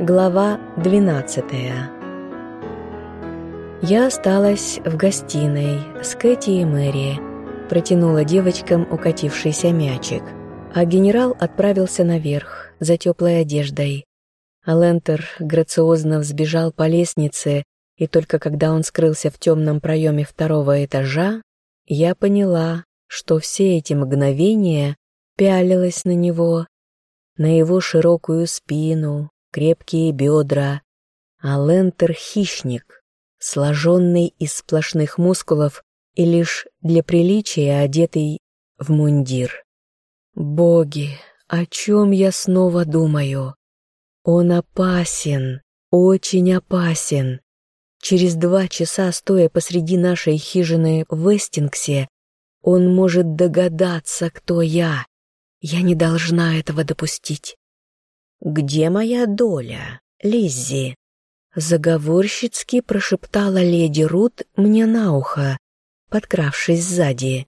Глава 12 Я осталась в гостиной с Кэти и Мэри, протянула девочкам укатившийся мячик, а генерал отправился наверх за теплой одеждой. Алентер грациозно взбежал по лестнице, и только когда он скрылся в темном проеме второго этажа, я поняла, что все эти мгновения пялилась на него, на его широкую спину, крепкие бедра, а Лентер — хищник, сложенный из сплошных мускулов и лишь для приличия одетый в мундир. Боги, о чем я снова думаю? Он опасен, очень опасен. Через два часа, стоя посреди нашей хижины в Вестингсе, он может догадаться, кто я. Я не должна этого допустить. «Где моя доля, Лиззи?» Заговорщицки прошептала леди Рут мне на ухо, подкравшись сзади.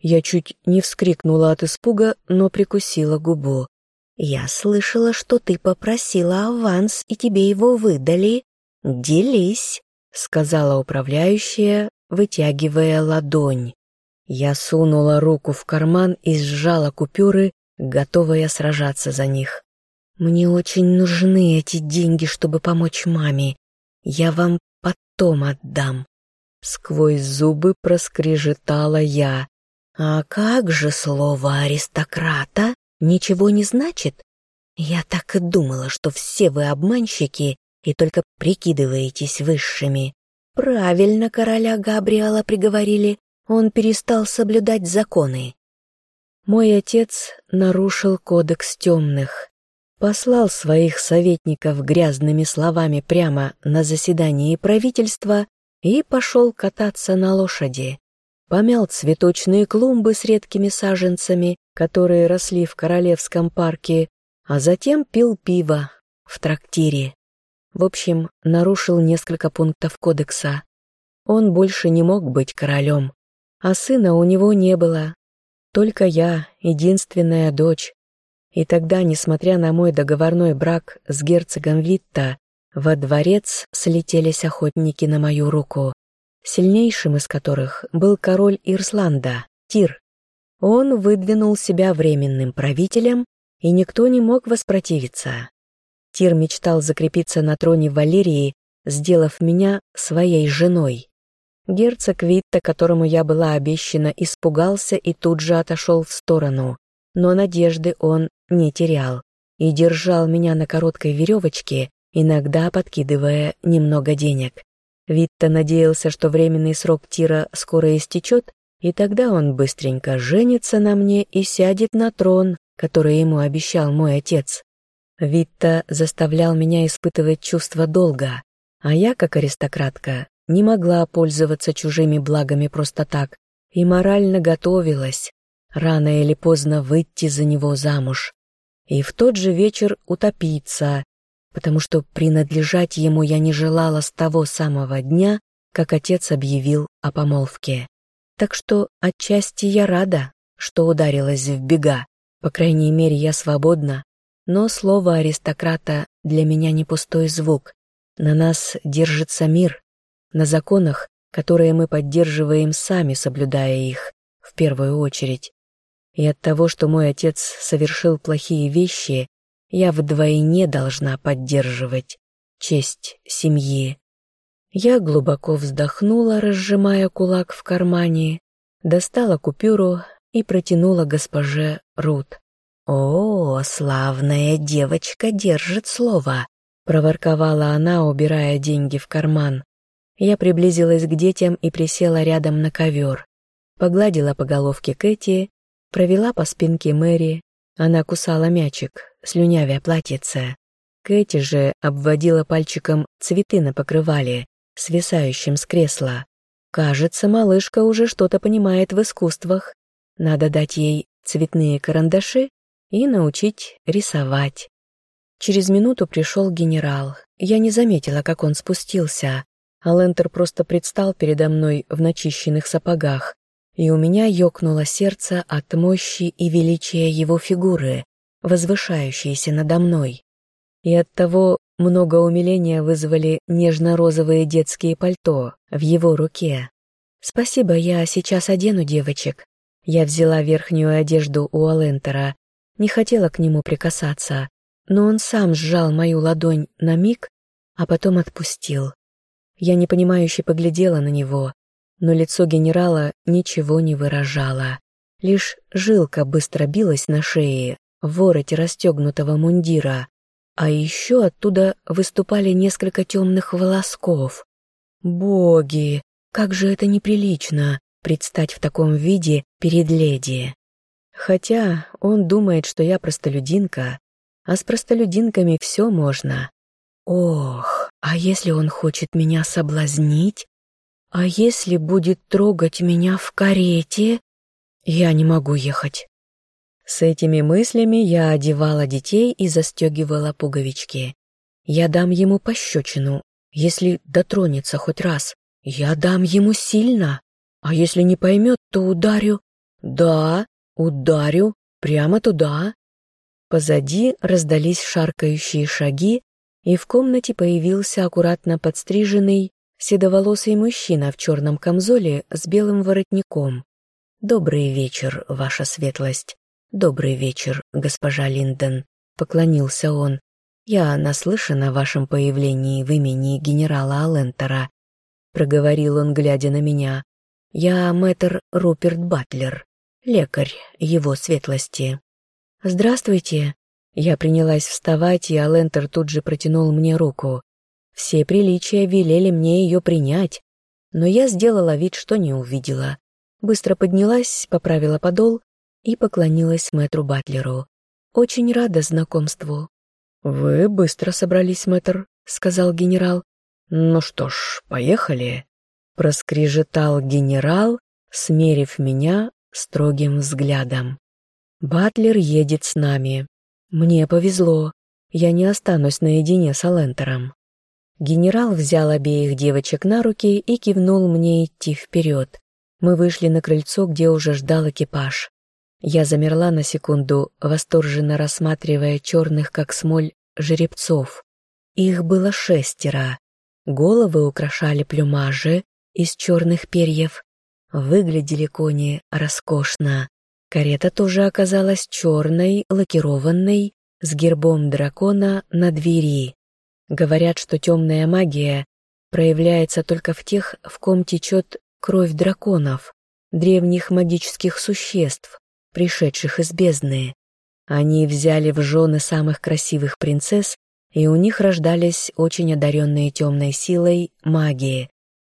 Я чуть не вскрикнула от испуга, но прикусила губу. «Я слышала, что ты попросила аванс, и тебе его выдали. Делись», — сказала управляющая, вытягивая ладонь. Я сунула руку в карман и сжала купюры, готовая сражаться за них. Мне очень нужны эти деньги, чтобы помочь маме. Я вам потом отдам. Сквозь зубы проскрежетала я. А как же слово аристократа ничего не значит? Я так и думала, что все вы обманщики и только прикидываетесь высшими. Правильно короля Габриэла приговорили, он перестал соблюдать законы. Мой отец нарушил кодекс темных послал своих советников грязными словами прямо на заседании правительства и пошел кататься на лошади. Помял цветочные клумбы с редкими саженцами, которые росли в Королевском парке, а затем пил пиво в трактире. В общем, нарушил несколько пунктов кодекса. Он больше не мог быть королем, а сына у него не было. Только я, единственная дочь, и тогда, несмотря на мой договорной брак с герцогом Витта, во дворец слетелись охотники на мою руку, сильнейшим из которых был король Ирсланда, Тир. Он выдвинул себя временным правителем, и никто не мог воспротивиться. Тир мечтал закрепиться на троне Валерии, сделав меня своей женой. Герцог Витта, которому я была обещана, испугался и тут же отошел в сторону, но надежды он не терял и держал меня на короткой веревочке, иногда подкидывая немного денег. Витта надеялся, что временный срок Тира скоро истечет, и тогда он быстренько женится на мне и сядет на трон, который ему обещал мой отец. Витта заставлял меня испытывать чувство долга, а я, как аристократка, не могла пользоваться чужими благами просто так и морально готовилась, рано или поздно выйти за него замуж и в тот же вечер утопиться, потому что принадлежать ему я не желала с того самого дня, как отец объявил о помолвке. Так что отчасти я рада, что ударилась в бега, по крайней мере я свободна, но слово аристократа для меня не пустой звук. На нас держится мир, на законах, которые мы поддерживаем сами, соблюдая их, в первую очередь. И от того, что мой отец совершил плохие вещи, я вдвойне должна поддерживать честь семьи. Я глубоко вздохнула, разжимая кулак в кармане, достала купюру и протянула госпоже Рут. «О, славная девочка держит слово!» — проворковала она, убирая деньги в карман. Я приблизилась к детям и присела рядом на ковер. Погладила по головке Кэти Провела по спинке Мэри, она кусала мячик, слюнявя платьице. Кэти же обводила пальчиком цветы на покрывале, свисающем с кресла. Кажется, малышка уже что-то понимает в искусствах. Надо дать ей цветные карандаши и научить рисовать. Через минуту пришел генерал. Я не заметила, как он спустился, а Лентер просто предстал передо мной в начищенных сапогах, и у меня ёкнуло сердце от мощи и величия его фигуры, возвышающейся надо мной, и от того, много умиления вызвали нежно-розовые детские пальто в его руке. «Спасибо, я сейчас одену девочек». Я взяла верхнюю одежду у Алентера, не хотела к нему прикасаться, но он сам сжал мою ладонь на миг, а потом отпустил. Я непонимающе поглядела на него, но лицо генерала ничего не выражало. Лишь жилка быстро билась на шее, в вороте расстегнутого мундира, а еще оттуда выступали несколько темных волосков. Боги, как же это неприлично предстать в таком виде перед леди. Хотя он думает, что я простолюдинка, а с простолюдинками все можно. Ох, а если он хочет меня соблазнить? А если будет трогать меня в карете? Я не могу ехать. С этими мыслями я одевала детей и застегивала пуговички. Я дам ему пощечину, если дотронется хоть раз. Я дам ему сильно. А если не поймет, то ударю. Да, ударю, прямо туда. Позади раздались шаркающие шаги, и в комнате появился аккуратно подстриженный, седоволосый мужчина в черном камзоле с белым воротником. «Добрый вечер, ваша светлость. Добрый вечер, госпожа Линден», — поклонился он. «Я наслышан о вашем появлении в имени генерала Алентера», — проговорил он, глядя на меня. «Я мэтр Руперт Батлер, лекарь его светлости». «Здравствуйте». Я принялась вставать, и Алентер тут же протянул мне руку. Все приличия велели мне ее принять, но я сделала вид, что не увидела. Быстро поднялась, поправила подол и поклонилась мэтру Батлеру. «Очень рада знакомству». «Вы быстро собрались, мэтр», — сказал генерал. «Ну что ж, поехали». Проскрежетал генерал, смерив меня строгим взглядом. «Батлер едет с нами. Мне повезло. Я не останусь наедине с Алентером». Генерал взял обеих девочек на руки и кивнул мне идти вперед. Мы вышли на крыльцо, где уже ждал экипаж. Я замерла на секунду, восторженно рассматривая черных, как смоль, жеребцов. Их было шестеро. Головы украшали плюмажи, из черных перьев. Выглядели кони роскошно. Карета тоже оказалась черной, лакированной, с гербом дракона на двери. Говорят, что темная магия проявляется только в тех, в ком течет кровь драконов, древних магических существ, пришедших из бездны. Они взяли в жены самых красивых принцесс, и у них рождались очень одаренные темной силой магии,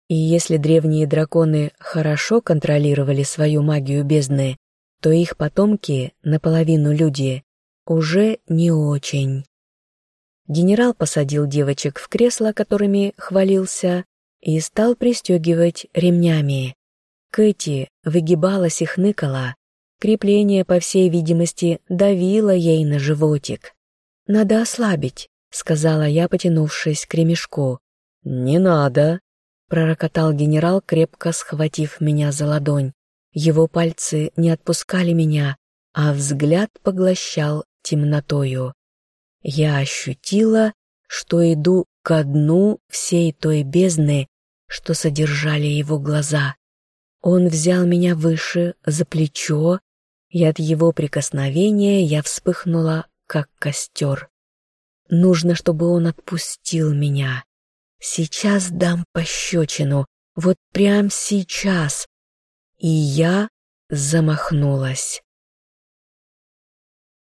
и если древние драконы хорошо контролировали свою магию бездны, то их потомки, наполовину люди, уже не очень. Генерал посадил девочек в кресла, которыми хвалился, и стал пристегивать ремнями. Кэти выгибалась и хныкала. Крепление, по всей видимости, давило ей на животик. «Надо ослабить», — сказала я, потянувшись к ремешку. «Не надо», пророкотал генерал, крепко схватив меня за ладонь. Его пальцы не отпускали меня, а взгляд поглощал темнотою. Я ощутила, что иду ко дну всей той бездны, что содержали его глаза. Он взял меня выше, за плечо, и от его прикосновения я вспыхнула, как костер. Нужно, чтобы он отпустил меня. Сейчас дам пощечину, вот прям сейчас. И я замахнулась.